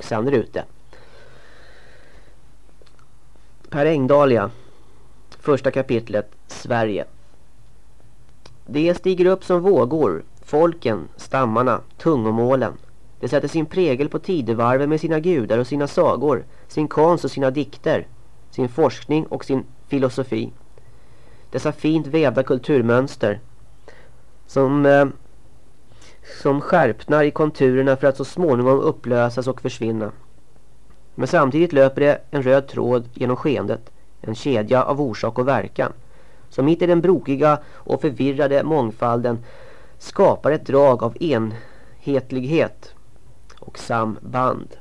och sen ut det. Per Engdalia, första kapitlet, Sverige. Det stiger upp som vågor, folken, stammarna, tungomålen. Det sätter sin prägel på tidevarven med sina gudar och sina sagor, sin konst och sina dikter, sin forskning och sin filosofi. Dessa fint vävda kulturmönster som, eh, som skärpnar i konturerna för att så småningom upplösas och försvinna. Men samtidigt löper det en röd tråd genom skeendet, en kedja av orsak och verkan, som mitt i den brokiga och förvirrade mångfalden skapar ett drag av enhetlighet och samband.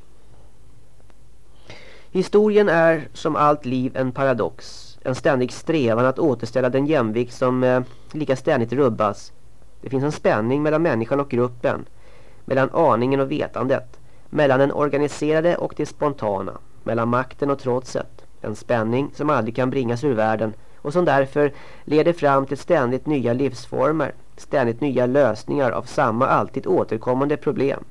Historien är som allt liv en paradox. En ständig strävan att återställa den jämvikt som eh, lika ständigt rubbas. Det finns en spänning mellan människan och gruppen. Mellan aningen och vetandet. Mellan den organiserade och det spontana. Mellan makten och trotset. En spänning som aldrig kan bringas ur världen och som därför leder fram till ständigt nya livsformer. Ständigt nya lösningar av samma alltid återkommande problem.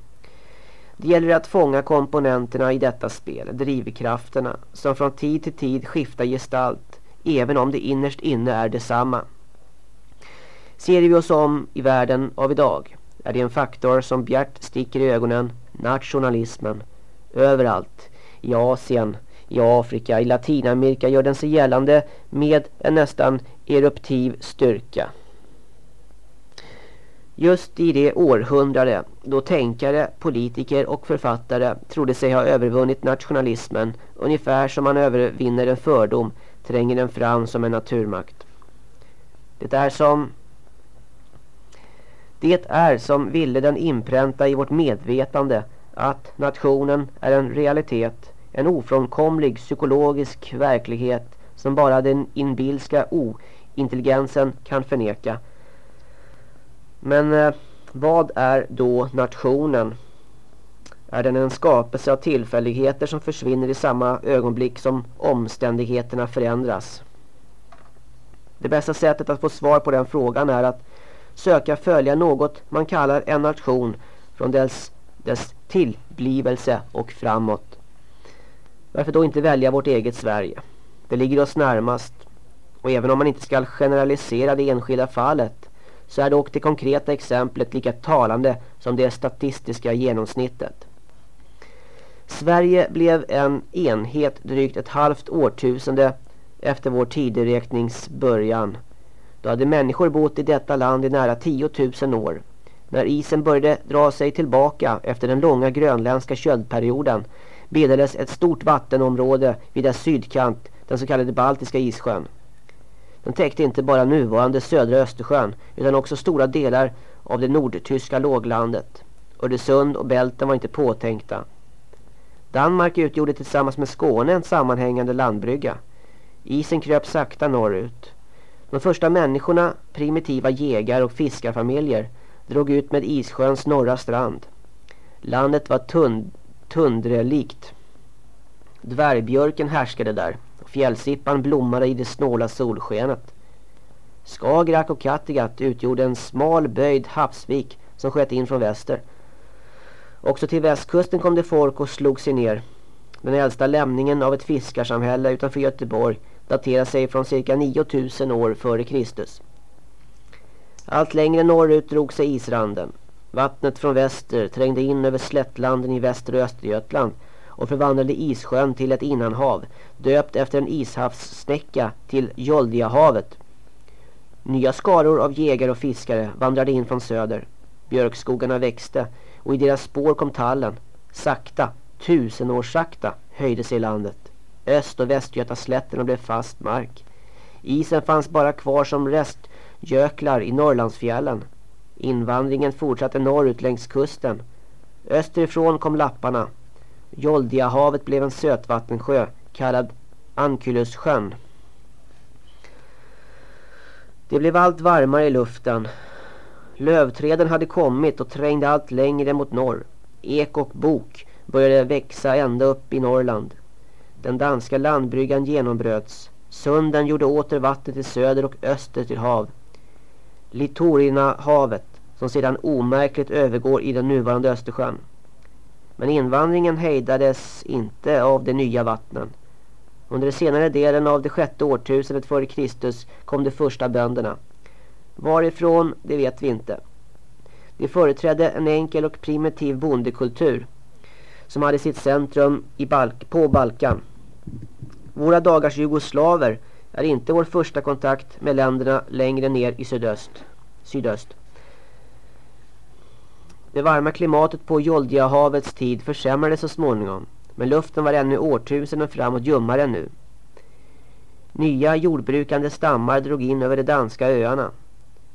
Det gäller att fånga komponenterna i detta spel, drivkrafterna, som från tid till tid skiftar gestalt, även om det innerst inne är detsamma. Ser vi oss om i världen av idag är det en faktor som bjärt sticker i ögonen, nationalismen. Överallt, i Asien, i Afrika, i Latinamerika gör den sig gällande med en nästan eruptiv styrka. Just i det århundrade då tänkare, politiker och författare trodde sig ha övervunnit nationalismen ungefär som man övervinner en fördom tränger den fram som en naturmakt. Det är som det är som ville den inpränta i vårt medvetande att nationen är en realitet, en ofrånkomlig psykologisk verklighet som bara den inbilska ointelligensen kan förneka. Men eh, vad är då nationen? Är den en skapelse av tillfälligheter som försvinner i samma ögonblick som omständigheterna förändras? Det bästa sättet att få svar på den frågan är att söka följa något man kallar en nation från dess, dess tillblivelse och framåt. Varför då inte välja vårt eget Sverige? Det ligger oss närmast. Och även om man inte ska generalisera det enskilda fallet så är dock det konkreta exemplet lika talande som det statistiska genomsnittet. Sverige blev en enhet drygt ett halvt årtusende efter vår tideräknings början. Då hade människor bott i detta land i nära 10 000 år. När isen började dra sig tillbaka efter den långa grönländska köldperioden bildades ett stort vattenområde vid dess sydkant, den så kallade Baltiska issjön. Den täckte inte bara nuvarande södra Östersjön utan också stora delar av det nordtyska låglandet. Öresund och Bälten var inte påtänkta. Danmark utgjorde tillsammans med Skåne en sammanhängande landbrygga. Isen kröp sakta norrut. De första människorna, primitiva jägar och fiskarfamiljer, drog ut med Issjöns norra strand. Landet var tund tundrelikt. Dvärgbjörken härskade där och fjällsippan blommade i det snåla solskenet. Skagerrak och Kattegatt utgjorde en smal böjd havsvik som sköt in från väster. Också till västkusten kom det folk och slog sig ner. Den äldsta lämningen av ett fiskarsamhälle utanför Göteborg daterar sig från cirka 9000 år före Kristus. Allt längre norrut drog sig isranden. Vattnet från väster trängde in över slättlanden i väster och Östergötland och förvandlade Issjön till ett innanhav, döpt efter en ishavssnäcka till Joldiahavet. Nya skaror av jägare och fiskare vandrade in från söder. Björkskogarna växte och i deras spår kom tallen. Sakta, tusenårssakta, höjde sig landet. Öst- och västgötaslätten och blev fast mark. Isen fanns bara kvar som restjöklar i Norrlandsfjällen. Invandringen fortsatte norrut längs kusten. Österifrån kom lapparna. Joldiahavet blev en sötvattensjö kallad Ankylussjön. Det blev allt varmare i luften. Lövträden hade kommit och trängde allt längre mot norr. Ek och bok började växa ända upp i Norrland. Den danska landbryggan genombröts. Sunden gjorde åter vattnet till söder och öster till hav. Litorina havet som sedan omärkligt övergår i den nuvarande Östersjön. Men invandringen hejdades inte av de nya vattnen. Under den senare delen av det sjätte årtusendet före Kristus kom de första bönderna. Varifrån, det vet vi inte. De företrädde en enkel och primitiv bondekultur som hade sitt centrum i Balk på Balkan. Våra dagars jugoslaver är inte vår första kontakt med länderna längre ner i sydöst. sydöst. Det varma klimatet på Joldiahavets tid försämrades så småningom. Men luften var ännu årtusenden framåt ljummare än nu. Nya jordbrukande stammar drog in över de danska öarna.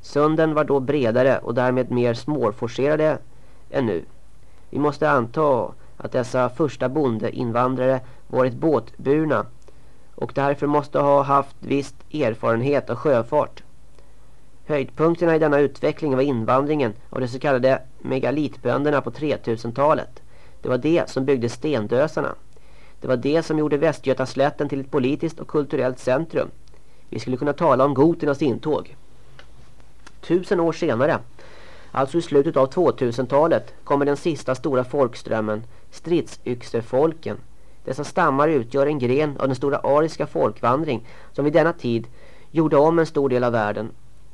Sunden var då bredare och därmed mer småforcerade än nu. Vi måste anta att dessa första bondeinvandrare varit båtburna och därför måste ha haft viss erfarenhet av sjöfart. Höjdpunkterna i denna utveckling var invandringen av de så kallade megalitbönderna på 3000-talet. Det var det som byggde stendösarna. Det var det som gjorde Västgötaslätten till ett politiskt och kulturellt centrum. Vi skulle kunna tala om goternas intåg. Tusen år senare, alltså i slutet av 2000-talet, kommer den sista stora folkströmmen, stridsyxefolken. Dessa stammar utgör en gren av den stora ariska folkvandring som vid denna tid gjorde om en stor del av världen.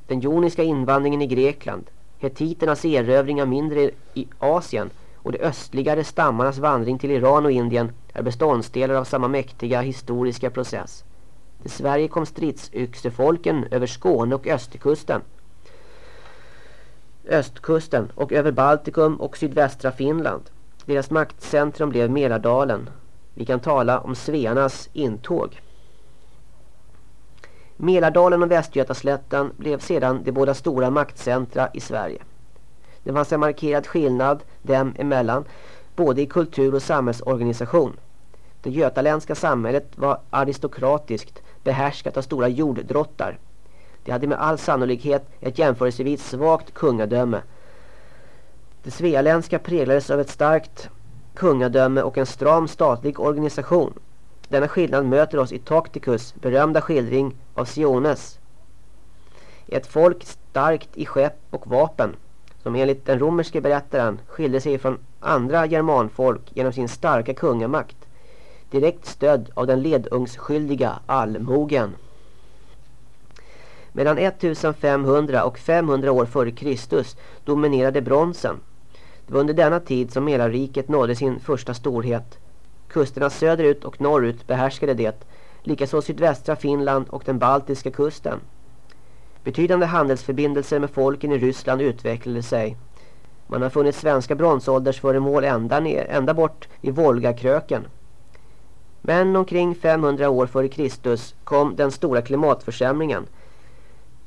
Den joniska invandringen i Grekland, hetiternas erövring av mindre i Asien och de östligare stammarnas vandring till Iran och Indien är beståndsdelar av samma mäktiga historiska process. Till Sverige kom stridsyxefolken över Skåne och östkusten. Östkusten och över Baltikum och sydvästra Finland. Deras maktcentrum blev Mälardalen. Vi kan tala om Svearnas intåg. Mälardalen och Västgötaslätten blev sedan de båda stora maktcentra i Sverige. Det fanns en markerad skillnad dem emellan, både i kultur och samhällsorganisation. Det götaländska samhället var aristokratiskt, behärskat av stora jorddrottar. Det hade med all sannolikhet ett jämförelsevis svagt kungadöme. Det svealändska präglades av ett starkt kungadöme och en stram statlig organisation. Denna skillnad möter oss i Tacticus berömda skildring av Siones. Ett folk starkt i skepp och vapen som enligt den romerske berättaren skilde sig från andra germanfolk genom sin starka kungamakt, direkt stödd av den ledungsskyldiga allmogen. Mellan 1500 och 500 år före Kristus dominerade bronsen. Det var under denna tid som Mälarriket nådde sin första storhet. Kusterna söderut och norrut behärskade det, likaså sydvästra Finland och den baltiska kusten. Betydande handelsförbindelser med folken i Ryssland utvecklade sig. Man har funnit svenska bronsåldersföremål ända, ner, ända bort i Volgakröken. Men omkring 500 år före Kristus kom den stora klimatförsämringen.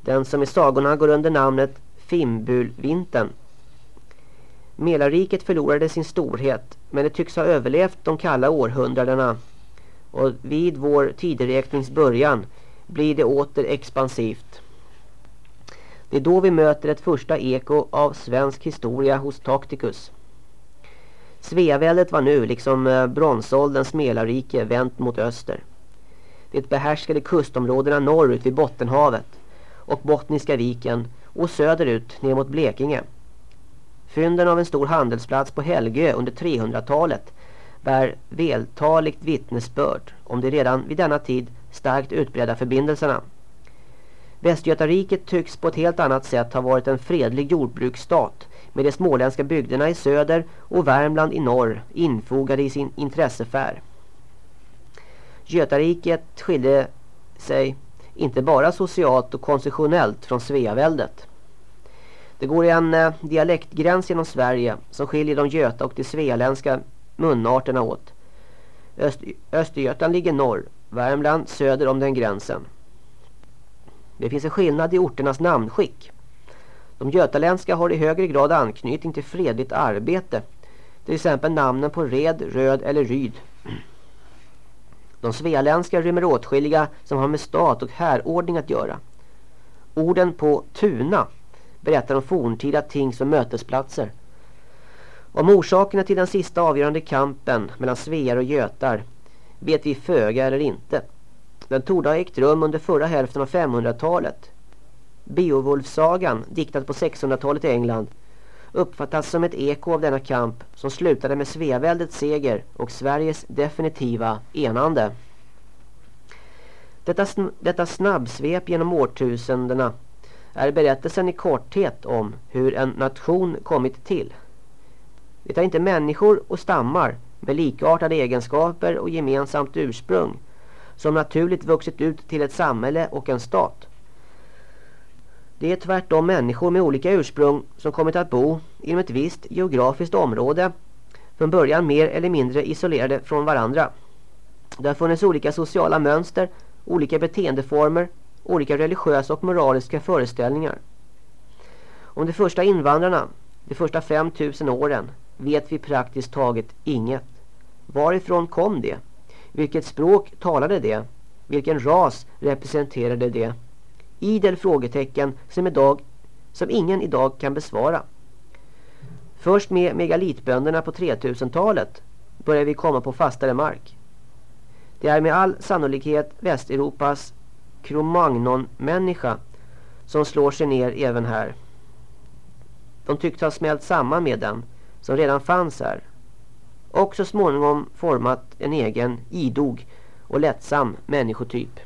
Den som i sagorna går under namnet Fimbulvintern. Mälarriket förlorade sin storhet men det tycks ha överlevt de kalla århundradena. Och vid vår tideräknings början blir det åter expansivt. Det är då vi möter ett första eko av svensk historia hos Tacticus. Sveaväldet var nu, liksom eh, bronsålderns Mälarrike, vänt mot öster. Det behärskade kustområdena norrut vid Bottenhavet och Bottniska viken och söderut ner mot Blekinge. Fynden av en stor handelsplats på Helgö under 300-talet bär vältaligt vittnesbörd om de redan vid denna tid starkt utbredda förbindelserna. Västgötariket tycks på ett helt annat sätt ha varit en fredlig jordbruksstat med de småländska bygderna i söder och Värmland i norr infogade i sin intressefär. Götariket skilde sig inte bara socialt och konstitutionellt från Sveaväldet. Det går en eh, dialektgräns genom Sverige som skiljer de göta och de svealändska munarterna åt. Öst Östergötland ligger norr, Värmland söder om den gränsen. Det finns en skillnad i orternas namnskick. De götaländska har i högre grad anknytning till fredligt arbete. Till exempel namnen på Red, Röd eller Ryd. De svealändska rymmer åtskilliga som har med stat och härordning att göra. Orden på Tuna berättar om forntida tings och mötesplatser. Om orsakerna till den sista avgörande kampen mellan svear och götar vet vi föga eller inte. Den torde ha ägt rum under förra hälften av 500-talet. Beowulfsagan, diktad på 600-talet i England, uppfattas som ett eko av denna kamp som slutade med Sveaväldets seger och Sveriges definitiva enande. Detta, sn detta snabbsvep genom årtusendena är berättelsen i korthet om hur en nation kommit till. Det är inte människor och stammar med likartade egenskaper och gemensamt ursprung som naturligt vuxit ut till ett samhälle och en stat. Det är tvärtom människor med olika ursprung som kommit att bo inom ett visst geografiskt område från början mer eller mindre isolerade från varandra. Det har funnits olika sociala mönster, olika beteendeformer, olika religiösa och moraliska föreställningar. Om de första invandrarna, de första 5000 åren, vet vi praktiskt taget inget. Varifrån kom det? Vilket språk talade det? Vilken ras representerade det? Idel frågetecken som, idag, som ingen idag kan besvara. Först med megalitbönderna på 3000-talet börjar vi komma på fastare mark. Det är med all sannolikhet Västeuropas kromagnon-människa som slår sig ner även här. De tycks ha smält samman med den som redan fanns här. Och så småningom format en egen idog och lättsam människotyp.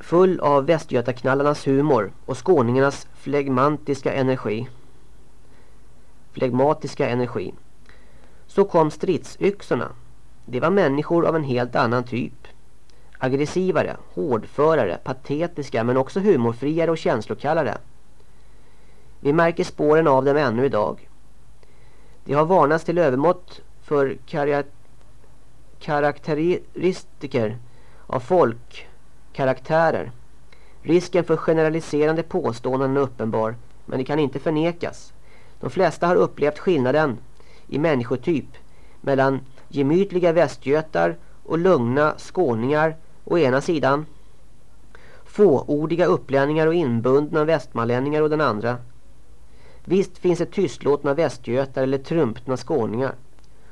Full av västgötaknallarnas humor och skåningarnas flegmatiska energi. Flegmatiska energi. Så kom stridsyxorna. Det var människor av en helt annan typ. Aggressivare, hårdförare, patetiska men också humorfriare och känslokallare. Vi märker spåren av dem ännu idag. Det har varnats till övermått för karaktäristiker av folk karaktärer. Risken för generaliserande påståenden är uppenbar, men det kan inte förnekas. De flesta har upplevt skillnaden i människotyp mellan gemytliga västgötar och lugna skåningar å ena sidan, fåordiga upplänningar och inbundna västmanlänningar å den andra. Visst finns det tystlåtna västgötar eller trumpna skåningar.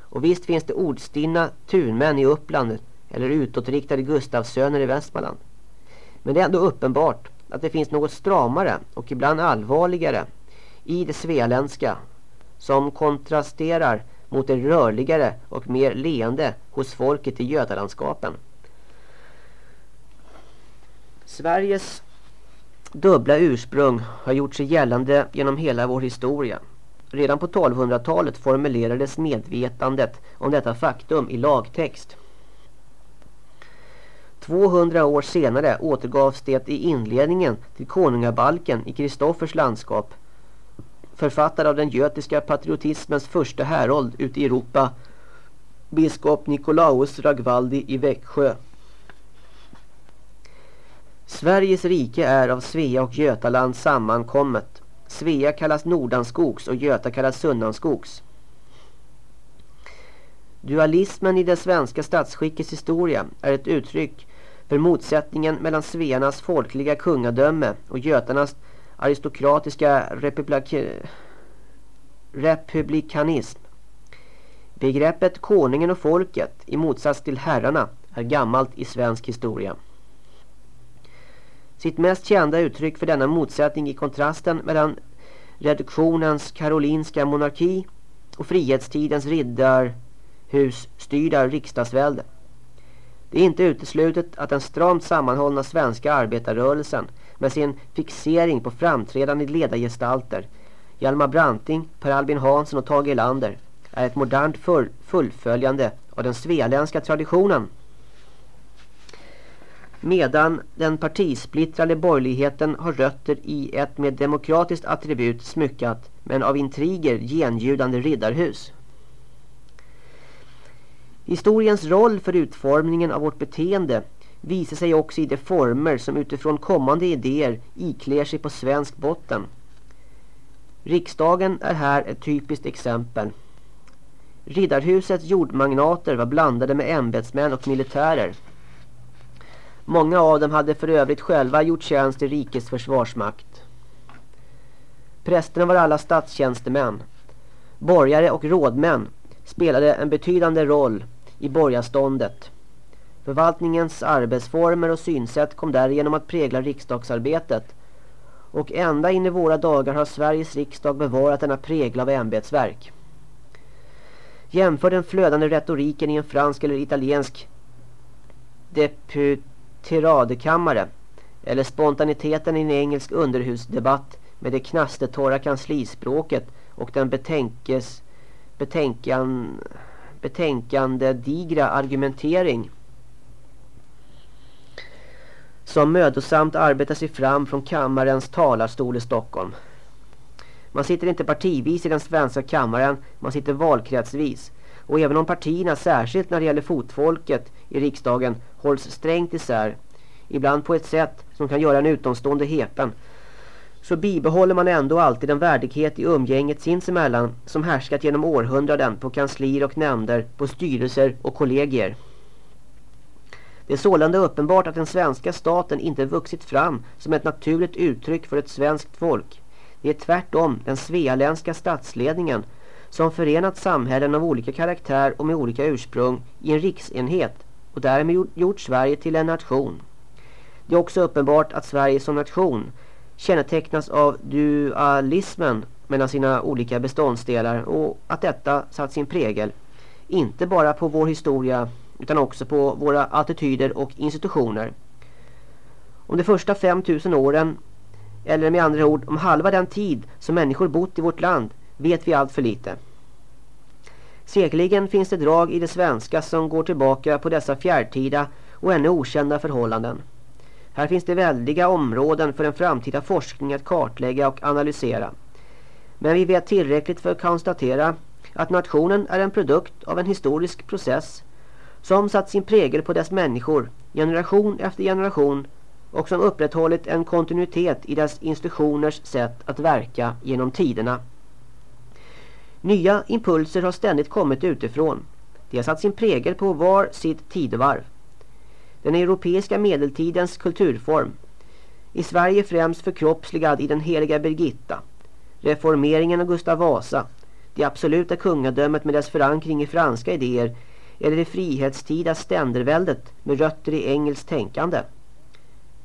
Och visst finns det ordstinna tunmän i Uppland eller utåtriktade Gustavsöner i Västmanland. Men det är ändå uppenbart att det finns något stramare och ibland allvarligare i det svealändska som kontrasterar mot det rörligare och mer leende hos folket i Götalandskapen. Sveriges dubbla ursprung har gjort sig gällande genom hela vår historia. Redan på 1200-talet formulerades medvetandet om detta faktum i lagtext. 200 år senare återgavs det i inledningen till konungabalken i Kristoffers landskap författad av den götiska patriotismens första härold ute i Europa biskop Nikolaus Ragvaldi i Växjö. Sveriges rike är av Svea och Götaland sammankommet. Svea kallas Nordanskogs och Göta kallas Sunnanskogs. Dualismen i det svenska statsskickets historia är ett uttryck för motsättningen mellan Svearnas folkliga kungadöme och Götarnas aristokratiska republik republikanism. Begreppet konungen och folket i motsats till herrarna är gammalt i svensk historia. Sitt mest kända uttryck för denna motsättning i kontrasten mellan reduktionens karolinska monarki och frihetstidens riddarhusstyrda riksdagsvälde. Det är inte uteslutet att den stramt sammanhållna svenska arbetarrörelsen med sin fixering på framträdande ledargestalter Hjalmar Branting, Per Albin Hansson och Tage Lander är ett modernt fullföljande av den svealändska traditionen medan den partisplittrade borgerligheten har rötter i ett med demokratiskt attribut smyckat men av intriger genljudande riddarhus. Historiens roll för utformningen av vårt beteende visar sig också i de former som utifrån kommande idéer iklär sig på svensk botten. Riksdagen är här ett typiskt exempel. Riddarhusets jordmagnater var blandade med ämbetsmän och militärer. Många av dem hade för övrigt själva gjort tjänst i rikets försvarsmakt. Prästerna var alla statstjänstemän. Borgare och rådmän spelade en betydande roll i borgarståndet. Förvaltningens arbetsformer och synsätt kom därigenom att prägla riksdagsarbetet Och ända in i våra dagar har Sveriges riksdag bevarat denna prägel av ämbetsverk. Jämför den flödande retoriken i en fransk eller italiensk deputeradekammare eller spontaniteten i en engelsk underhusdebatt med det knastetorra kanslispråket och den betänkes, betänkan, betänkande digra argumentering som mödosamt arbetar sig fram från kammarens talarstol i Stockholm. Man sitter inte partivis i den svenska kammaren, man sitter valkretsvis. Och även om partierna, särskilt när det gäller fotfolket i riksdagen, hålls strängt isär, ibland på ett sätt som kan göra en utomstående hepen, så bibehåller man ändå alltid en värdighet i umgänget sinsemellan som härskat genom århundraden på kanslier och nämnder, på styrelser och kollegier. Det är sålunda uppenbart att den svenska staten inte vuxit fram som ett naturligt uttryck för ett svenskt folk. Det är tvärtom den svealändska statsledningen som förenat samhällen av olika karaktär och med olika ursprung i en riksenhet och därmed gjort Sverige till en nation. Det är också uppenbart att Sverige som nation kännetecknas av dualismen mellan sina olika beståndsdelar och att detta satt sin prägel inte bara på vår historia utan också på våra attityder och institutioner. Om de första 5000 åren, eller med andra ord om halva den tid som människor bott i vårt land, vet vi allt för lite. Säkerligen finns det drag i det svenska som går tillbaka på dessa fjärrtida och ännu okända förhållanden. Här finns det väldiga områden för en framtida forskning att kartlägga och analysera. Men vi vet tillräckligt för att konstatera att nationen är en produkt av en historisk process som satt sin prägel på dess människor generation efter generation och som upprätthållit en kontinuitet i dess institutioners sätt att verka genom tiderna. Nya impulser har ständigt kommit utifrån. De har satt sin prägel på var sitt tidevarv. Den europeiska medeltidens kulturform. I Sverige främst förkroppsligad i den heliga Birgitta. Reformeringen av Gustav Vasa. Det absoluta kungadömet med dess förankring i franska idéer eller det frihetstida ständerväldet med rötter i engelskt tänkande.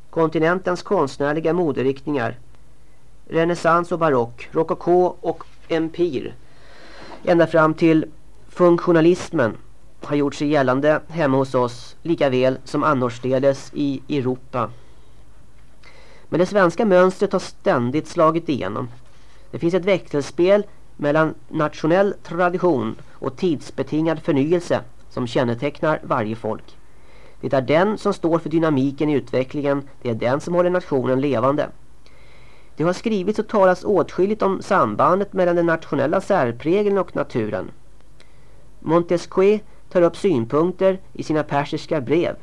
Kontinentens konstnärliga moderiktningar, renässans och barock, rokoko och empir, ända fram till funktionalismen har gjort sig gällande hemma hos oss lika väl som annorstädes i Europa. Men det svenska mönstret har ständigt slagit igenom. Det finns ett växelspel mellan nationell tradition och tidsbetingad förnyelse som kännetecknar varje folk. Det är den som står för dynamiken i utvecklingen, det är den som håller nationen levande. Det har skrivits och talats åtskilligt om sambandet mellan den nationella särprägeln och naturen. Montesquieu tar upp synpunkter i sina persiska brev.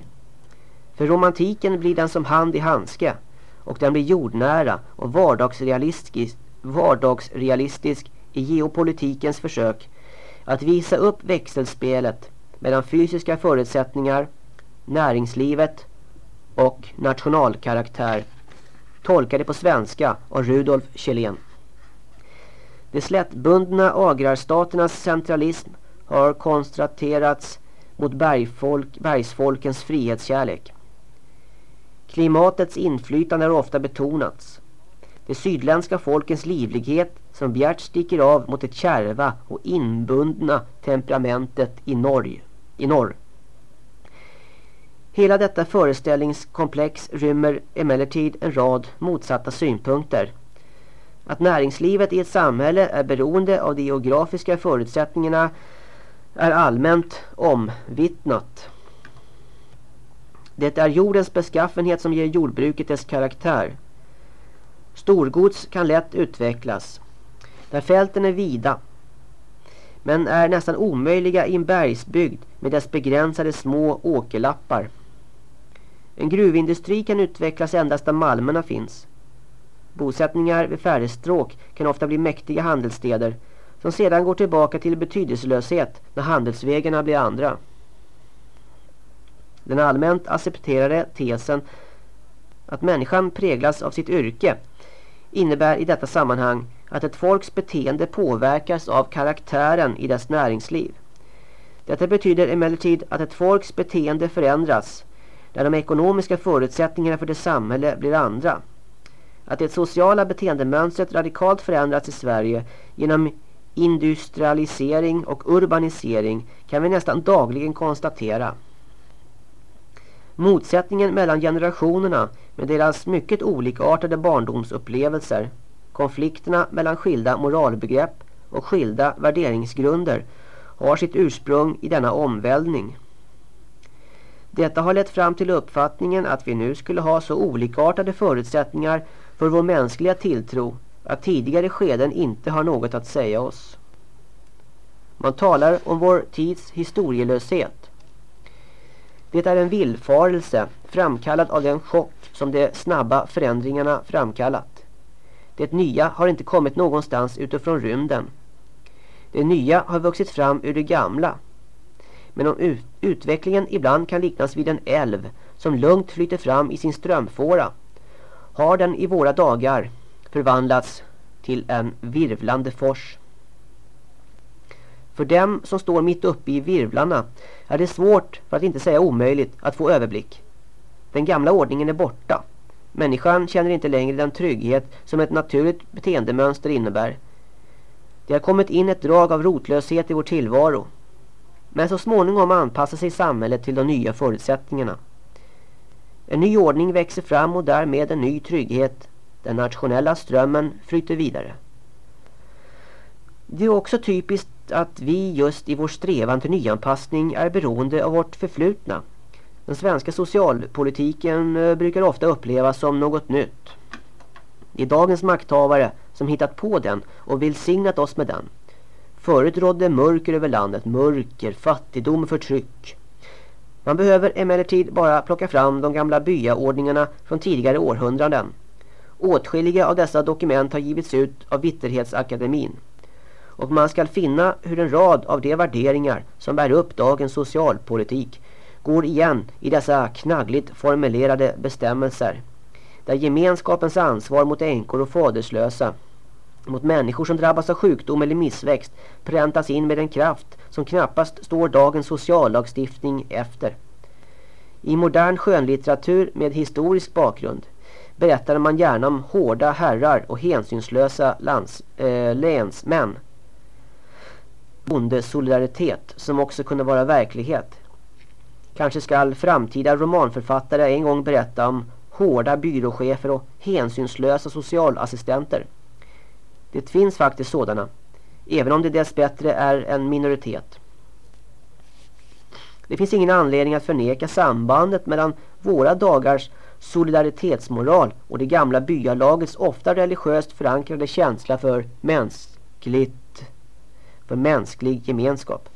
För romantiken blir den som hand i handske och den blir jordnära och vardagsrealistisk, vardagsrealistisk i geopolitikens försök att visa upp växelspelet mellan fysiska förutsättningar, näringslivet och nationalkaraktär tolkade på svenska av Rudolf Kjellén. De slättbundna agrarstaternas centralism har kontrasterats mot bergfolk, bergsfolkens frihetskärlek. Klimatets inflytande har ofta betonats. De sydländska folkens livlighet som bjärt sticker av mot det kärva och inbundna temperamentet i Norge i norr. Hela detta föreställningskomplex rymmer emellertid en rad motsatta synpunkter. Att näringslivet i ett samhälle är beroende av de geografiska förutsättningarna är allmänt omvittnat. Det är jordens beskaffenhet som ger jordbruket dess karaktär. Storgods kan lätt utvecklas. Där fälten är vida men är nästan omöjliga i en bergsbygd med dess begränsade små åkerlappar. En gruvindustri kan utvecklas endast där malmerna finns. Bosättningar vid färdigstråk kan ofta bli mäktiga handelsstäder som sedan går tillbaka till betydelselöshet när handelsvägarna blir andra. Den allmänt accepterade tesen att människan präglas av sitt yrke innebär i detta sammanhang att ett folks beteende påverkas av karaktären i dess näringsliv. Detta betyder emellertid att ett folks beteende förändras när de ekonomiska förutsättningarna för det samhälle blir andra. att det sociala beteendemönstret radikalt förändrats i Sverige genom industrialisering och urbanisering kan vi nästan dagligen konstatera. Motsättningen mellan generationerna med deras mycket olikartade barndomsupplevelser, konflikterna mellan skilda moralbegrepp och skilda värderingsgrunder har sitt ursprung i denna omvälvning. Detta har lett fram till uppfattningen att vi nu skulle ha så olikartade förutsättningar för vår mänskliga tilltro att tidigare skeden inte har något att säga oss. Man talar om vår tids historielöshet. Det är en villfarelse framkallad av den chock som de snabba förändringarna framkallat. Det nya har inte kommit någonstans utifrån rymden. Det nya har vuxit fram ur det gamla. Men om ut utvecklingen ibland kan liknas vid en älv som lugnt flyter fram i sin strömfåra har den i våra dagar förvandlats till en virvlande fors. För dem som står mitt uppe i virvlarna är det svårt, för att inte säga omöjligt, att få överblick. Den gamla ordningen är borta. Människan känner inte längre den trygghet som ett naturligt beteendemönster innebär. Det har kommit in ett drag av rotlöshet i vår tillvaro. Men så småningom anpassar sig samhället till de nya förutsättningarna. En ny ordning växer fram och därmed en ny trygghet. Den nationella strömmen flyter vidare. Det är också typiskt att vi just i vår strävan till nyanpassning är beroende av vårt förflutna. Den svenska socialpolitiken eh, brukar ofta upplevas som något nytt. Det är dagens makthavare som hittat på den och välsignat oss med den. Förut rådde mörker över landet, mörker, fattigdom förtryck. Man behöver emellertid bara plocka fram de gamla byaordningarna från tidigare århundraden. Åtskilliga av dessa dokument har givits ut av Vitterhetsakademin. Och man ska finna hur en rad av de värderingar som bär upp dagens socialpolitik går igen i dessa knaggligt formulerade bestämmelser. Där gemenskapens ansvar mot änkor och faderslösa mot människor som drabbas av sjukdom eller missväxt präntas in med en kraft som knappast står dagens sociallagstiftning efter. I modern skönlitteratur med historisk bakgrund berättade man gärna om hårda herrar och hänsynslösa lands, eh, länsmän. Bondesolidaritet som också kunde vara verklighet. Kanske skall framtida romanförfattare en gång berätta om hårda byråchefer och hänsynslösa socialassistenter. Det finns faktiskt sådana, även om det dessbättre är en minoritet. Det finns ingen anledning att förneka sambandet mellan våra dagars solidaritetsmoral och det gamla byalagets ofta religiöst förankrade känsla för mänskligt för mänsklig gemenskap.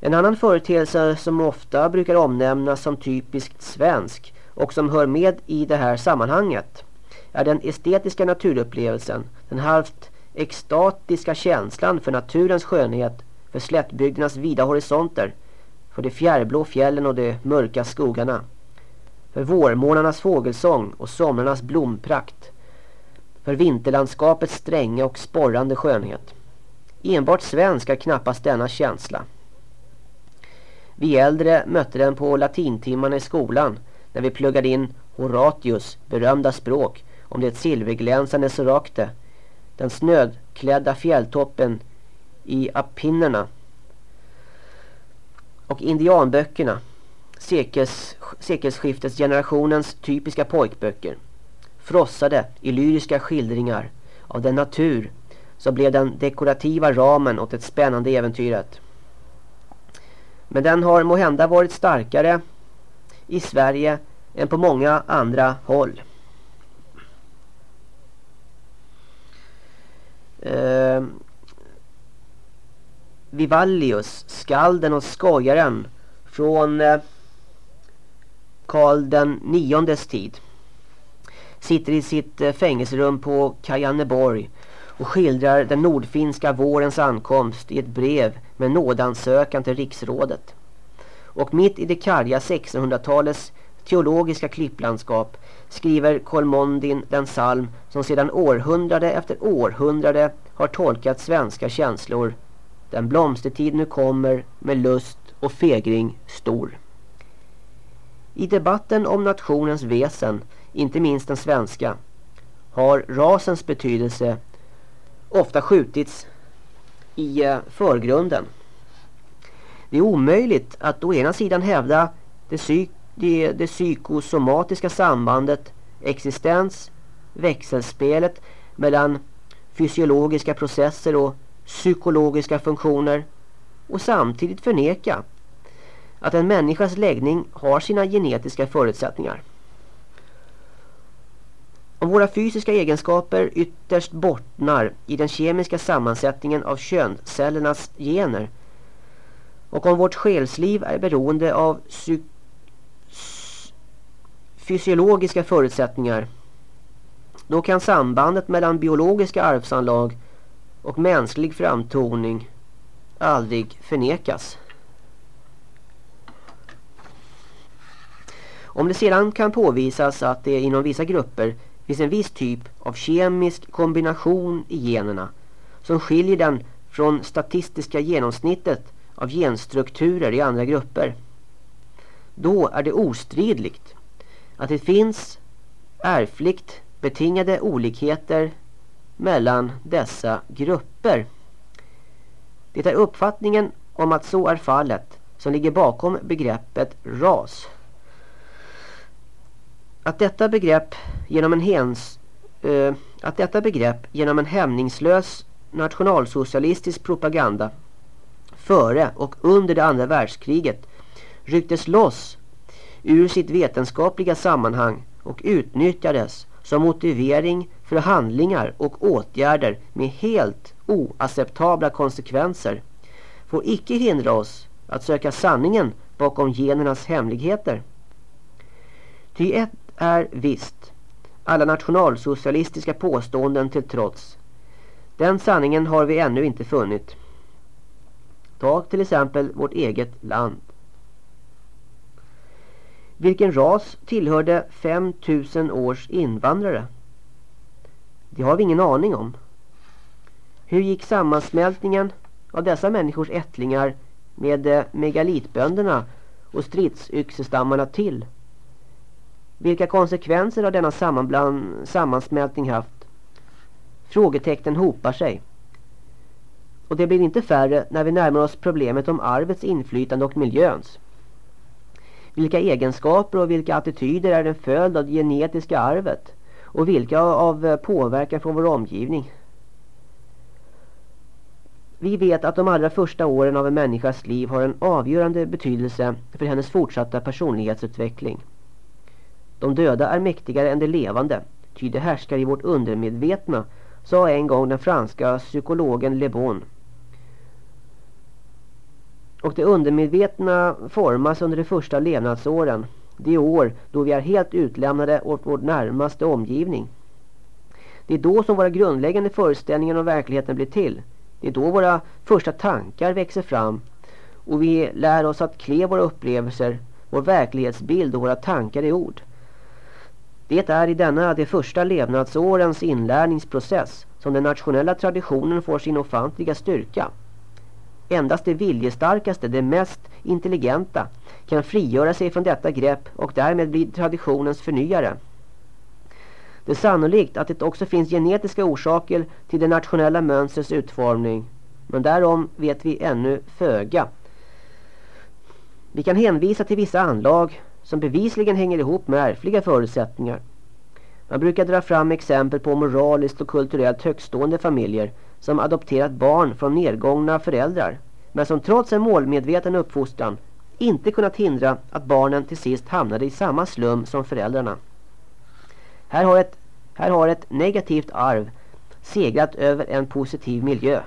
En annan företeelse som ofta brukar omnämnas som typiskt svensk och som hör med i det här sammanhanget är den estetiska naturupplevelsen, den halvt extatiska känslan för naturens skönhet, för slättbygdernas vida horisonter, för de fjärrblå fjällen och de mörka skogarna, för vårmånarnas fågelsång och somrarnas blomprakt, för vinterlandskapets stränga och sporrande skönhet. Enbart svensk har knappast denna känsla. Vi äldre mötte den på latintimmarna i skolan när vi pluggade in Horatius berömda språk om det silverglänsande Sorakte, den snödklädda fjälltoppen i Apinnerna och indianböckerna, sekels, sekelskiftets generationens typiska pojkböcker, frossade i lyriska skildringar av den natur som blev den dekorativa ramen åt det spännande äventyret. Men den har måhända varit starkare i Sverige än på många andra håll. Eh, Vivallius, skalden och skojaren från eh, Karl den niondes tid sitter i sitt eh, fängelserum på Kajanneborg och skildrar den nordfinska vårens ankomst i ett brev med nådansökan till riksrådet. Och mitt i det karga 1600-talets teologiska klipplandskap skriver Kolmondin den psalm som sedan århundrade efter århundrade har tolkat svenska känslor. Den blomstertid nu kommer med lust och fegring stor. I debatten om nationens väsen inte minst den svenska, har rasens betydelse ofta skjutits i eh, förgrunden. Det är omöjligt att å ena sidan hävda det, psyk det, det psykosomatiska sambandet, existens, växelspelet mellan fysiologiska processer och psykologiska funktioner och samtidigt förneka att en människas läggning har sina genetiska förutsättningar. Om våra fysiska egenskaper ytterst bottnar i den kemiska sammansättningen av könscellernas gener och om vårt själsliv är beroende av fysiologiska förutsättningar då kan sambandet mellan biologiska arvsanlag och mänsklig framtoning aldrig förnekas. Om det sedan kan påvisas att det inom vissa grupper finns en viss typ av kemisk kombination i generna som skiljer den från statistiska genomsnittet av genstrukturer i andra grupper. Då är det ostridligt att det finns ärftligt betingade olikheter mellan dessa grupper. Det är uppfattningen om att så är fallet som ligger bakom begreppet ras. Att detta begrepp genom en hens, eh, att detta begrepp genom en hämningslös nationalsocialistisk propaganda före och under det andra världskriget rycktes loss ur sitt vetenskapliga sammanhang och utnyttjades som motivering för handlingar och åtgärder med helt oacceptabla konsekvenser får icke hindra oss att söka sanningen bakom genernas hemligheter. Ty ett är visst, alla nationalsocialistiska påståenden till trots. Den sanningen har vi ännu inte funnit. Ta till exempel vårt eget land. Vilken ras tillhörde 5000 års invandrare? Det har vi ingen aning om. Hur gick sammansmältningen av dessa människors ättlingar med eh, megalitbönderna och stridsyxestammarna till? Vilka konsekvenser har denna sammansmältning haft? Frågetecknen hopar sig. Och det blir inte färre när vi närmar oss problemet om arvets inflytande och miljöns. Vilka egenskaper och vilka attityder är en följd av det genetiska arvet? Och vilka av eh, påverkan från vår omgivning? Vi vet att de allra första åren av en människas liv har en avgörande betydelse för hennes fortsatta personlighetsutveckling. De döda är mäktigare än de levande, ty de härskar i vårt undermedvetna, sa en gång den franska psykologen Le Bon. Och det undermedvetna formas under de första levnadsåren, de år då vi är helt utlämnade åt vår närmaste omgivning. Det är då som våra grundläggande föreställningar om verkligheten blir till. Det är då våra första tankar växer fram och vi lär oss att klä våra upplevelser, vår verklighetsbild och våra tankar i ord. Det är i denna de första levnadsårens inlärningsprocess som den nationella traditionen får sin ofantliga styrka. Endast det viljestarkaste, det mest intelligenta, kan frigöra sig från detta grepp och därmed bli traditionens förnyare. Det är sannolikt att det också finns genetiska orsaker till det nationella mönstrets utformning. Men därom vet vi ännu föga. Vi kan hänvisa till vissa anlag som bevisligen hänger ihop med ärftliga förutsättningar. Man brukar dra fram exempel på moraliskt och kulturellt högstående familjer som adopterat barn från nedgångna föräldrar men som trots en målmedveten uppfostran inte kunnat hindra att barnen till sist hamnade i samma slum som föräldrarna. Här har ett, här har ett negativt arv segrat över en positiv miljö.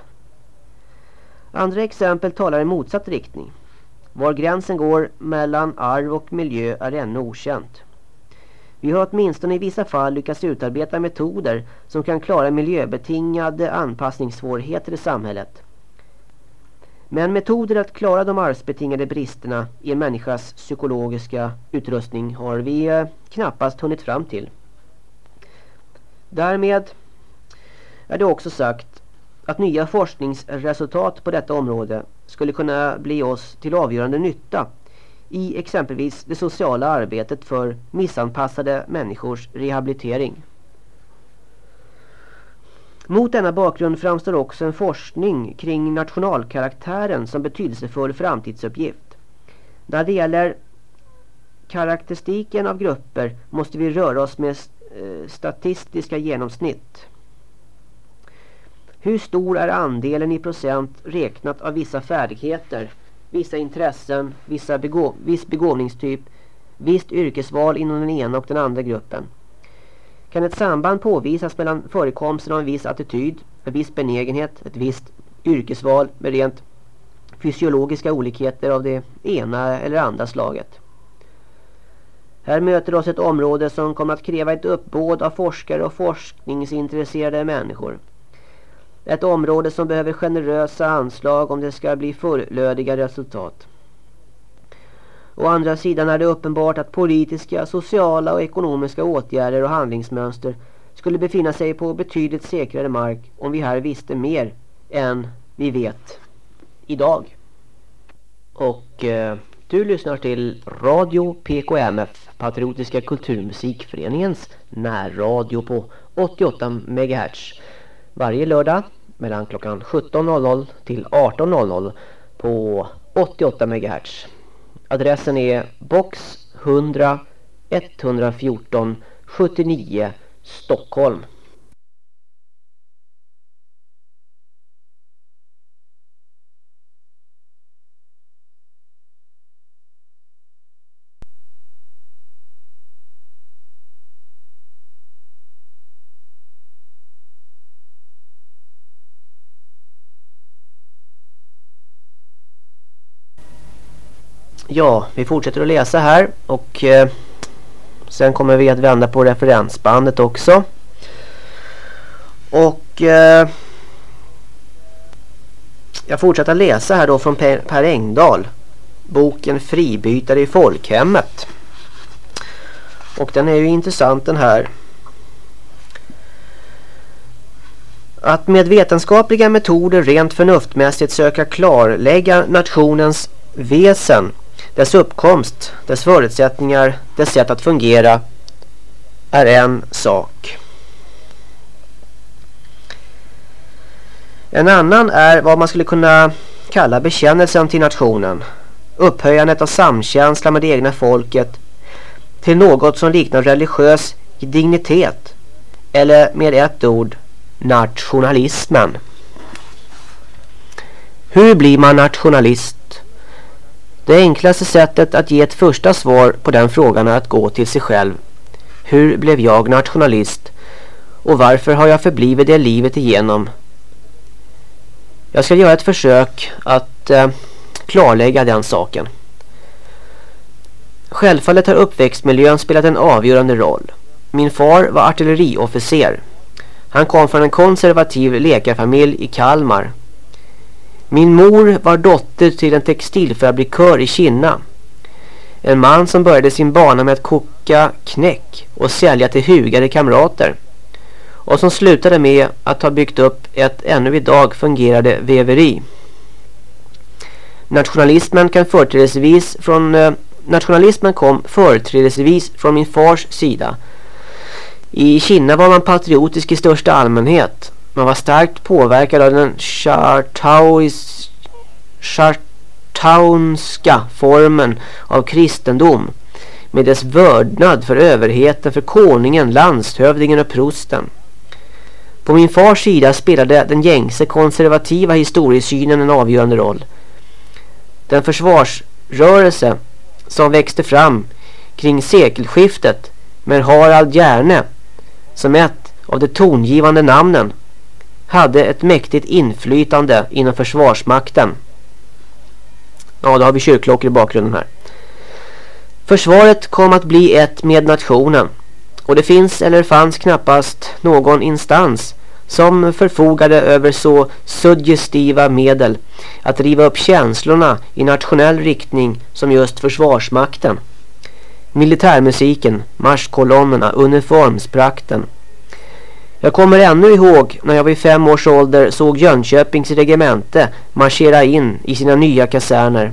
Andra exempel talar i motsatt riktning. Var gränsen går mellan arv och miljö är ännu okänt. Vi har åtminstone i vissa fall lyckats utarbeta metoder som kan klara miljöbetingade anpassningssvårigheter i samhället. Men metoder att klara de arvsbetingade bristerna i en människas psykologiska utrustning har vi eh, knappast hunnit fram till. Därmed är det också sagt att nya forskningsresultat på detta område skulle kunna bli oss till avgörande nytta i exempelvis det sociala arbetet för missanpassade människors rehabilitering. Mot denna bakgrund framstår också en forskning kring nationalkaraktären som betydelsefull framtidsuppgift. När det gäller karaktäristiken av grupper måste vi röra oss med eh, statistiska genomsnitt. Hur stor är andelen i procent räknat av vissa färdigheter, vissa intressen, vissa begå viss begåvningstyp, visst yrkesval inom den ena och den andra gruppen? Kan ett samband påvisas mellan förekomsten av en viss attityd, en viss benägenhet, ett visst yrkesval med rent fysiologiska olikheter av det ena eller andra slaget? Här möter oss ett område som kommer att kräva ett uppbåd av forskare och forskningsintresserade människor. Ett område som behöver generösa anslag om det ska bli fullödiga resultat. Å andra sidan är det uppenbart att politiska, sociala och ekonomiska åtgärder och handlingsmönster skulle befinna sig på betydligt säkrare mark om vi här visste mer än vi vet idag. Och eh, du lyssnar till Radio PKMF, Patriotiska kulturmusikföreningens närradio på 88 MHz. Varje lördag mellan klockan 17.00 till 18.00 på 88 MHz. Adressen är box 100 114 79 Stockholm. Ja, vi fortsätter att läsa här och eh, sen kommer vi att vända på referensbandet också. Och eh, jag fortsätter att läsa här då från Per, per Engdahl. Boken Fribytare i folkhemmet. Och den är ju intressant den här. Att med vetenskapliga metoder rent förnuftmässigt söka klarlägga nationens väsen dess uppkomst, dess förutsättningar, dess sätt att fungera är en sak. En annan är vad man skulle kunna kalla bekännelsen till nationen. Upphöjandet av samkänsla med det egna folket till något som liknar religiös dignitet. Eller med ett ord, nationalismen. Hur blir man nationalist? Det enklaste sättet att ge ett första svar på den frågan är att gå till sig själv. Hur blev jag nationalist? Och varför har jag förblivit det livet igenom? Jag ska göra ett försök att eh, klarlägga den saken. Självfallet har uppväxtmiljön spelat en avgörande roll. Min far var artilleriofficer. Han kom från en konservativ läkarfamilj i Kalmar min mor var dotter till en textilfabrikör i Kina. En man som började sin bana med att koka knäck och sälja till hugade kamrater. Och som slutade med att ha byggt upp ett ännu idag fungerande väveri. Nationalismen kan företrädesvis från eh, nationalismen kom företrädesvis från min fars sida. I Kina var man patriotisk i största allmänhet man var starkt påverkad av den chartaunska formen av kristendom med dess vördnad för överheten för konungen, landshövdingen och prosten. På min fars sida spelade den gängse konservativa historiesynen en avgörande roll. Den försvarsrörelse som växte fram kring sekelskiftet med Harald Järne som ett av de tongivande namnen hade ett mäktigt inflytande inom försvarsmakten. Ja, då har vi kyrkklockor i bakgrunden här. Försvaret kom att bli ett med nationen. Och det finns eller fanns knappast någon instans som förfogade över så suggestiva medel att riva upp känslorna i nationell riktning som just försvarsmakten. Militärmusiken, marschkolonnerna, uniformsprakten, jag kommer ännu ihåg när jag vid fem års ålder såg Jönköpings regemente marschera in i sina nya kaserner.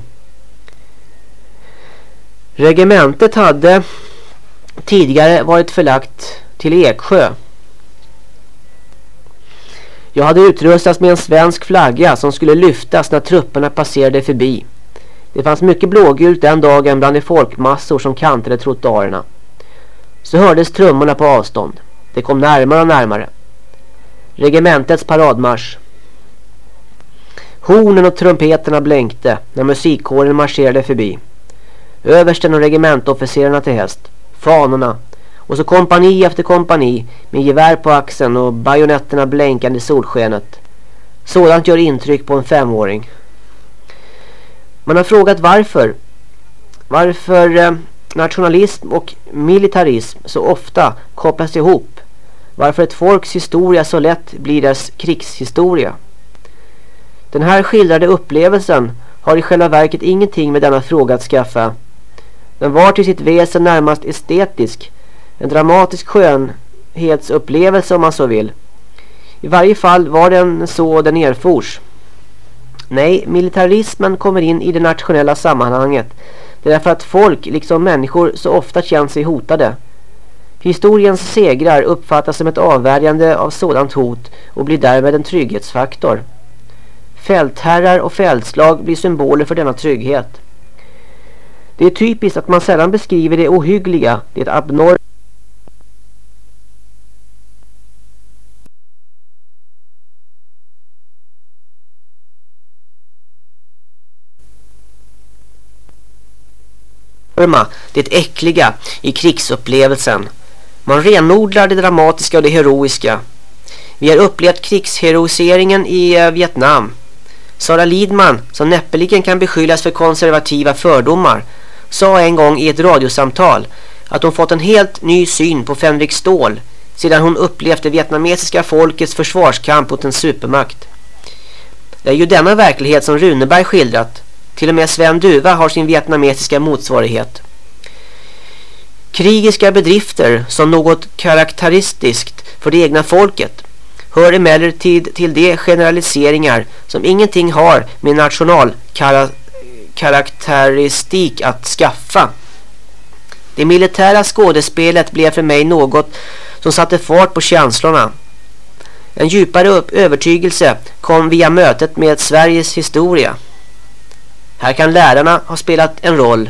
Regementet hade tidigare varit förlagt till Eksjö. Jag hade utrustats med en svensk flagga som skulle lyftas när trupperna passerade förbi. Det fanns mycket blågult den dagen bland de folkmassor som kantade trottoarerna. Så hördes trummorna på avstånd. Det kom närmare och närmare. Regementets paradmarsch. Hornen och trumpeterna blänkte när musikkåren marscherade förbi. Översten och regementofficerarna till häst. Fanorna. Och så kompani efter kompani med gevär på axeln och bajonetterna blänkande i solskenet. Sådant gör intryck på en femåring. Man har frågat varför. Varför eh, nationalism och militarism så ofta kopplas ihop. Varför ett folks historia så lätt blir dess krigshistoria. Den här skildrade upplevelsen har i själva verket ingenting med denna fråga att skaffa. Den var till sitt väsen närmast estetisk. En dramatisk skönhetsupplevelse om man så vill. I varje fall var den så den erfors. Nej, militarismen kommer in i det nationella sammanhanget. Det är därför att folk, liksom människor, så ofta känner sig hotade. Historiens segrar uppfattas som ett avvärjande av sådant hot och blir därmed en trygghetsfaktor. Fältherrar och fältslag blir symboler för denna trygghet. Det är typiskt att man sällan beskriver det ohyggliga, det abnorma det äckliga i krigsupplevelsen. Man renodlar det dramatiska och det heroiska. Vi har upplevt krigsheroiseringen i eh, Vietnam. Sara Lidman, som näppeligen kan beskyllas för konservativa fördomar, sa en gång i ett radiosamtal att hon fått en helt ny syn på Fänrik Stål sedan hon upplevt det vietnamesiska folkets försvarskamp mot en supermakt. Det är ju denna verklighet som Runeberg skildrat. Till och med Sven Duva har sin vietnamesiska motsvarighet. Krigiska bedrifter som något karaktäristiskt för det egna folket hör emellertid till de generaliseringar som ingenting har med nationalkaraktäristik att skaffa. Det militära skådespelet blev för mig något som satte fart på känslorna. En djupare övertygelse kom via mötet med Sveriges historia. Här kan lärarna ha spelat en roll.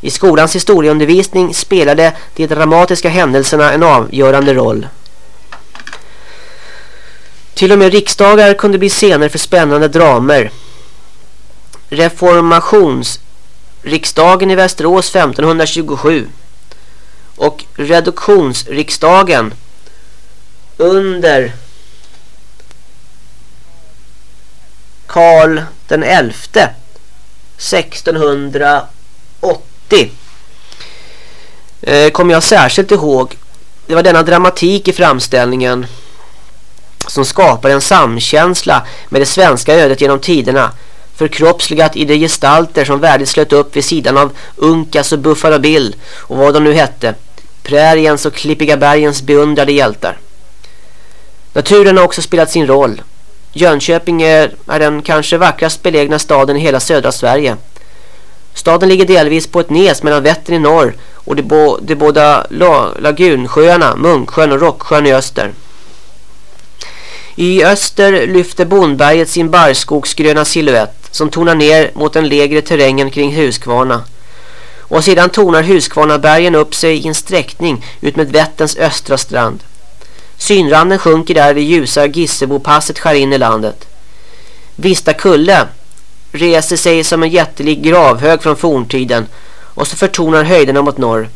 I skolans historieundervisning spelade de dramatiska händelserna en avgörande roll. Till och med riksdagar kunde bli scener för spännande dramer. Reformationsriksdagen i Västerås 1527 och reduktionsriksdagen under Karl den 11 1680 eh, kommer jag särskilt ihåg. Det var denna dramatik i framställningen som skapar en samkänsla med det svenska ödet genom tiderna förkroppsligat i de gestalter som värdigt slöt upp vid sidan av Unkas och Buffalo Bill och vad de nu hette präriens och klippiga bergens beundrade hjältar. Naturen har också spelat sin roll. Jönköping är, är den kanske vackrast belägna staden i hela södra Sverige. Staden ligger delvis på ett nes mellan Vättern i norr och de, bo, de båda la, lagunsjöarna, Munksjön och Rocksjön i öster. I öster lyfter Bondberget sin barrskogsgröna silhuett som tonar ner mot den lägre terrängen kring Huskvarna. Och sedan tonar Huskvarnabergen upp sig i en sträckning ut med Vätterns östra strand. Synranden sjunker där vid ljusa Gissebopasset skär in i landet. Vista kulle reser sig som en jättelik gravhög från forntiden och så förtonar höjderna mot norr.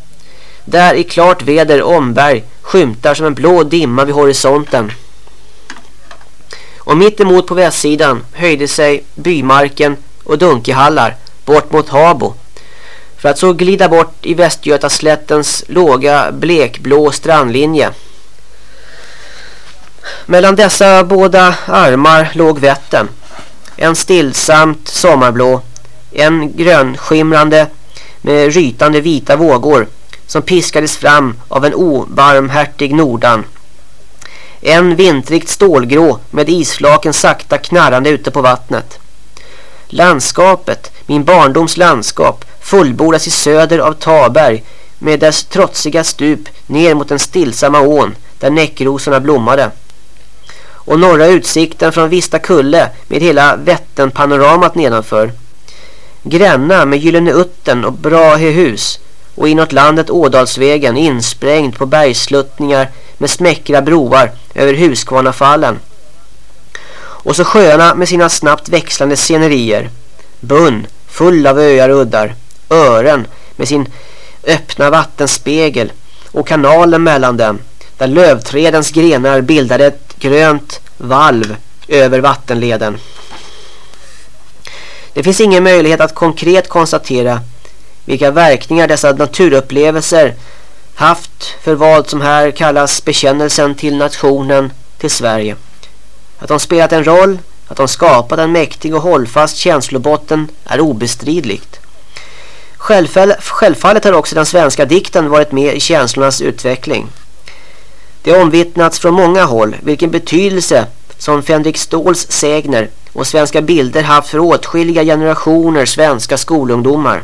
Där i klart väder Omberg skymtar som en blå dimma vid horisonten. Och mitt emot på västsidan höjde sig bymarken och Dunkehallar bort mot Habo. För att så glida bort i Västgötaslättens låga blekblå strandlinje. Mellan dessa båda armar låg Vättern. En stillsamt sommarblå. En grönskimrande med rytande vita vågor som piskades fram av en obarmhärtig nordan. En vintrigt stålgrå med isflaken sakta knarrande ute på vattnet. Landskapet, min barndoms landskap, fullbordas i söder av Taberg med dess trotsiga stup ner mot den stillsamma ån där näckrosorna blommade. Och norra utsikten från Vista kulle med hela Vätternpanoramat nedanför. Gränna med Gyllene Utten och Brahehus och inåt landet Ådalsvägen insprängd på bergsluttningar med smäckra broar över Huskvarnafallen. Och så sjöarna med sina snabbt växlande scenerier. Bunn, full av öar och uddar. Ören med sin öppna vattenspegel och kanalen mellan dem där lövträdens grenar bildade ett grönt valv över vattenleden. Det finns ingen möjlighet att konkret konstatera vilka verkningar dessa naturupplevelser haft för vad som här kallas bekännelsen till nationen till Sverige. Att de spelat en roll, att de skapat en mäktig och hållfast känslobotten är obestridligt. Självfallet har också den svenska dikten varit med i känslornas utveckling. Det har omvittnats från många håll vilken betydelse som Fänrik Ståls sägner och svenska bilder haft för åtskilliga generationer svenska skolungdomar.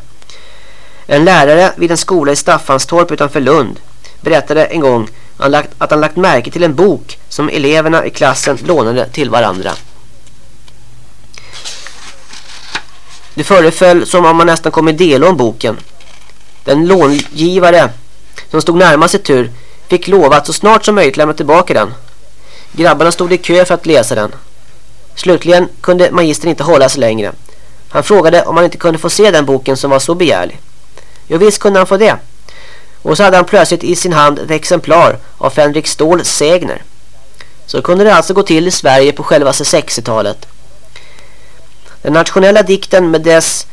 En lärare vid en skola i Staffanstorp utanför Lund berättade en gång att han lagt märke till en bok som eleverna i klassen lånade till varandra. Det föreföll som om man nästan kom i del om boken. Den långivare som stod närmast i tur fick lova att så snart som möjligt lämna tillbaka den. Grabbarna stod i kö för att läsa den. Slutligen kunde magistern inte hålla sig längre. Han frågade om han inte kunde få se den boken som var så begärlig. Jo visst kunde han få det. Och så hade han plötsligt i sin hand ett exemplar av Fänrik Ståls sägner. Så kunde det alltså gå till i Sverige på själva 60-talet. Den nationella dikten med dess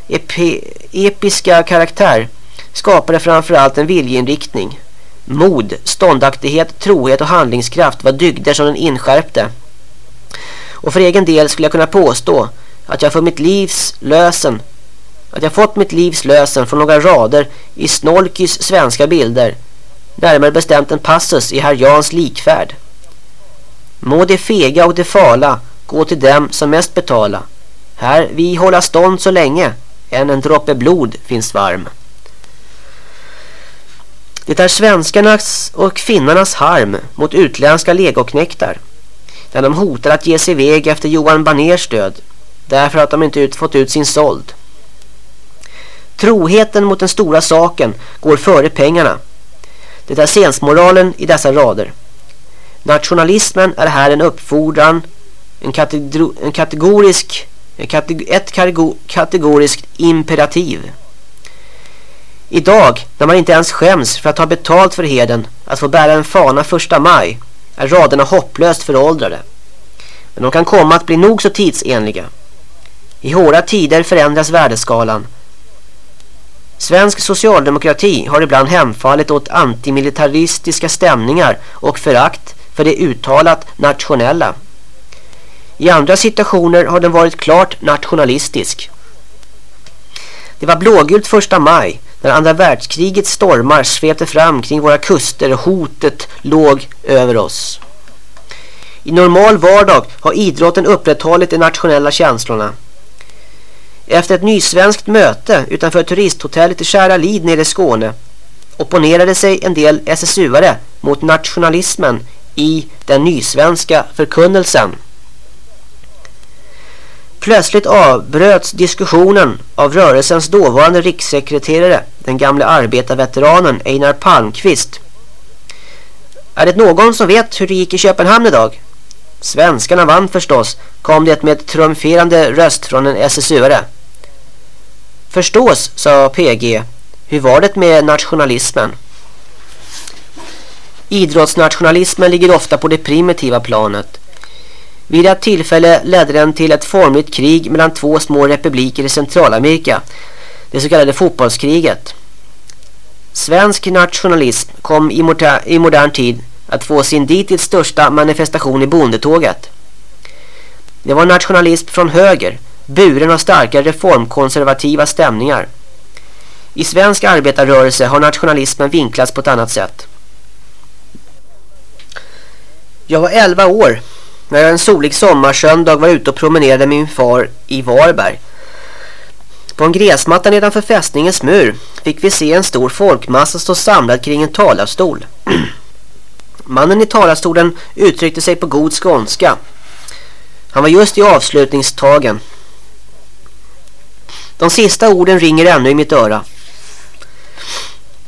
episka karaktär skapade framförallt en viljeinriktning. Mod, ståndaktighet, trohet och handlingskraft var dygder som den inskärpte. Och för egen del skulle jag kunna påstå att jag för mitt livs lösen att jag fått mitt livs lösen från några rader i Snolkys svenska bilder, närmare bestämt en passus i herr Jans likfärd. Må det fega och det fala gå till dem som mest betala. Här vi hålla stånd så länge, än en droppe blod finns varm. Det är svenskarnas och finnarnas harm mot utländska legoknektar. När de hotar att ge sig iväg efter Johan Baners död. Därför att de inte ut, fått ut sin såld. Troheten mot den stora saken går före pengarna. Det är sensmoralen i dessa rader. Nationalismen är här en uppfordran, en, en kategorisk, en kateg ett kategoriskt imperativ. Idag, när man inte ens skäms för att ta betalt för heden att få bära en fana första maj, är raderna hopplöst föråldrade. Men de kan komma att bli nog så tidsenliga. I hårda tider förändras värdeskalan Svensk socialdemokrati har ibland hemfallit åt antimilitaristiska stämningar och förakt för det uttalat nationella. I andra situationer har den varit klart nationalistisk. Det var blågult första maj när andra världskrigets stormar svepte fram kring våra kuster och hotet låg över oss. I normal vardag har idrotten upprätthållit de nationella känslorna. Efter ett nysvenskt möte utanför turisthotellet i Käralid nere i Skåne opponerade sig en del SSU-are mot nationalismen i den nysvenska förkunnelsen. Plötsligt avbröts diskussionen av rörelsens dåvarande rikssekreterare, den gamle arbetarveteranen Einar Palmqvist. Är det någon som vet hur det gick i Köpenhamn idag? Svenskarna vann förstås, kom det med triumferande röst från en SSU-are. Förstås, sa PG. Hur var det med nationalismen? Idrottsnationalismen ligger ofta på det primitiva planet. Vid ett tillfälle ledde den till ett formligt krig mellan två små republiker i Centralamerika, det så kallade fotbollskriget. Svensk nationalism kom i, moder i modern tid att få sin dittills största manifestation i bondetåget. Det var nationalism från höger, buren av starka reformkonservativa stämningar. I svensk arbetarrörelse har nationalismen vinklats på ett annat sätt. Jag var 11 år när jag en solig sommarsöndag var ute och promenerade med min far i Varberg. På en gräsmatta nedanför fästningens mur fick vi se en stor folkmassa stå samlad kring en talarstol. Mannen i talarstolen uttryckte sig på god skånska. Han var just i avslutningstagen. De sista orden ringer ännu i mitt öra.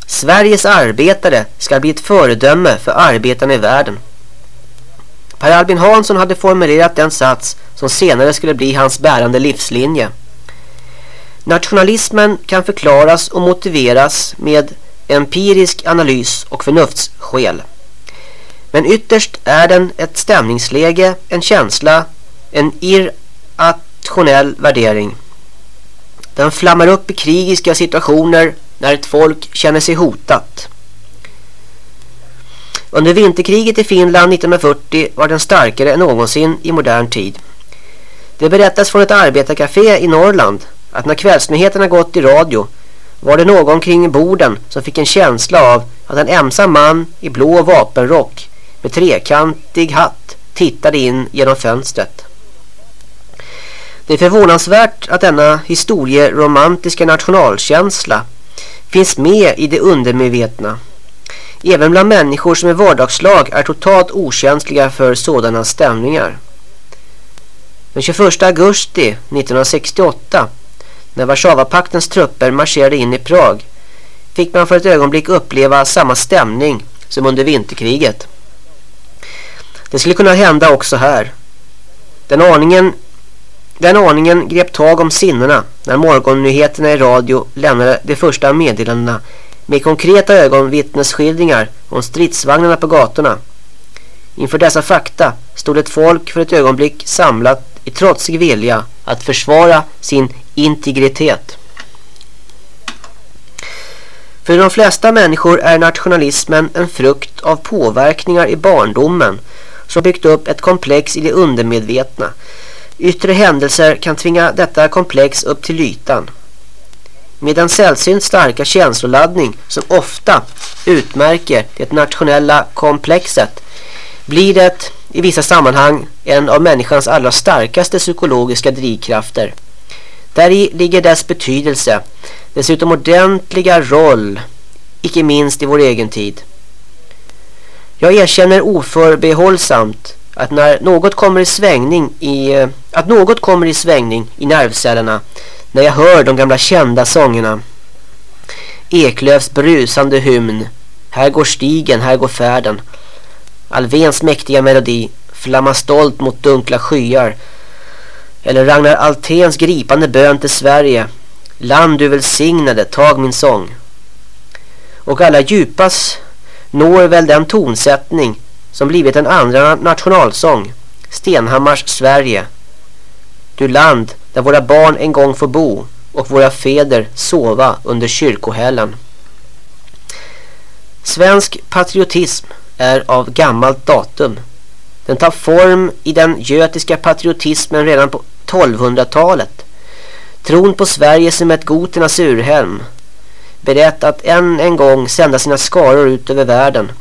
Sveriges arbetare ska bli ett föredöme för arbetarna i världen. Per Albin Hansson hade formulerat den sats som senare skulle bli hans bärande livslinje. Nationalismen kan förklaras och motiveras med empirisk analys och förnuftsskäl. Men ytterst är den ett stämningsläge, en känsla, en irrationell värdering. Den flammar upp i krigiska situationer när ett folk känner sig hotat. Under vinterkriget i Finland 1940 var den starkare än någonsin i modern tid. Det berättas från ett arbetarcafé i Norrland att när kvällsnyheterna gått i radio var det någon kring borden som fick en känsla av att en ensam man i blå vapenrock med trekantig hatt tittade in genom fönstret. Det är förvånansvärt att denna historieromantiska nationalkänsla finns med i det undermedvetna. Även bland människor som i vardagslag är totalt okänsliga för sådana stämningar. Den 21 augusti 1968 när Warszawapaktens trupper marscherade in i Prag fick man för ett ögonblick uppleva samma stämning som under vinterkriget. Det skulle kunna hända också här. Den aningen, den aningen grep tag om sinnena när morgonnyheterna i radio lämnade de första meddelandena med konkreta ögonvittnesskildringar om stridsvagnarna på gatorna. Inför dessa fakta stod ett folk för ett ögonblick samlat i trotsig vilja att försvara sin integritet. För de flesta människor är nationalismen en frukt av påverkningar i barndomen som byggt upp ett komplex i det undermedvetna. Yttre händelser kan tvinga detta komplex upp till ytan. Med den sällsynt starka känsloladdning som ofta utmärker det nationella komplexet blir det i vissa sammanhang en av människans allra starkaste psykologiska drivkrafter. Där ligger dess betydelse, dess utomordentliga roll, icke minst i vår egen tid. Jag erkänner oförbehållsamt att när något kommer i svängning i eh, att något kommer i svängning i nervcellerna när jag hör de gamla kända sångerna. Eklövs brusande hymn. Här går stigen, här går färden. Alvens mäktiga melodi flammar stolt mot dunkla skyar. Eller Ragnar Alténs gripande bön till Sverige. Land du välsignade, tag min sång. Och alla djupas når väl den tonsättning som blivit en andra nationalsång. Stenhammars Sverige. Du land där våra barn en gång får bo och våra fäder sova under kyrkohällen. Svensk patriotism är av gammalt datum. Den tar form i den götiska patriotismen redan på 1200-talet. Tron på Sverige som ett goternas urhelm. Berett att än en gång sända sina skaror ut över världen.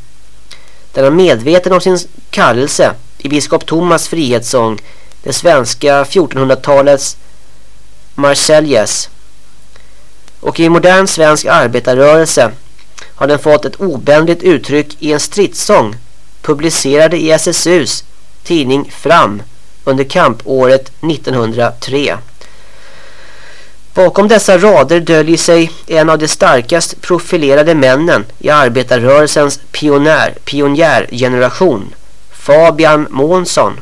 Den är medveten om sin kallelse i biskop Thomas frihetssång, det svenska 1400-talets Marseljes. Och i modern svensk arbetarrörelse har den fått ett obändigt uttryck i en stridssång publicerade i SSUs tidning Fram under kampåret 1903. Bakom dessa rader döljer sig en av de starkast profilerade männen i arbetarrörelsens pionjär, pionjärgeneration, Fabian Månsson.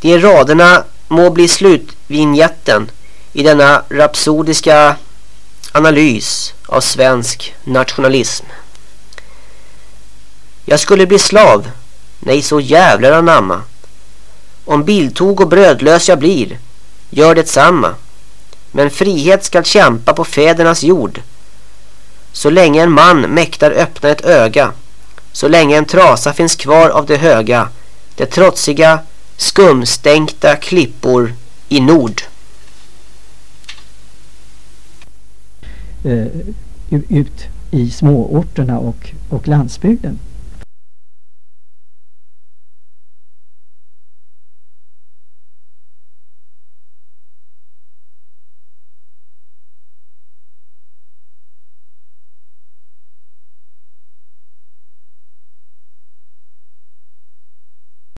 De raderna må bli slutvinjetten i denna rapsodiska analys av svensk nationalism. Jag skulle bli slav, nej så jävlar anamma. Om biltog och brödlös jag blir, gör detsamma. Men frihet skall kämpa på fädernas jord. Så länge en man mäktar öppna ett öga, så länge en trasa finns kvar av det höga, det trotsiga, skumstänkta klippor i nord. Uh, ut i småorterna och, och landsbygden.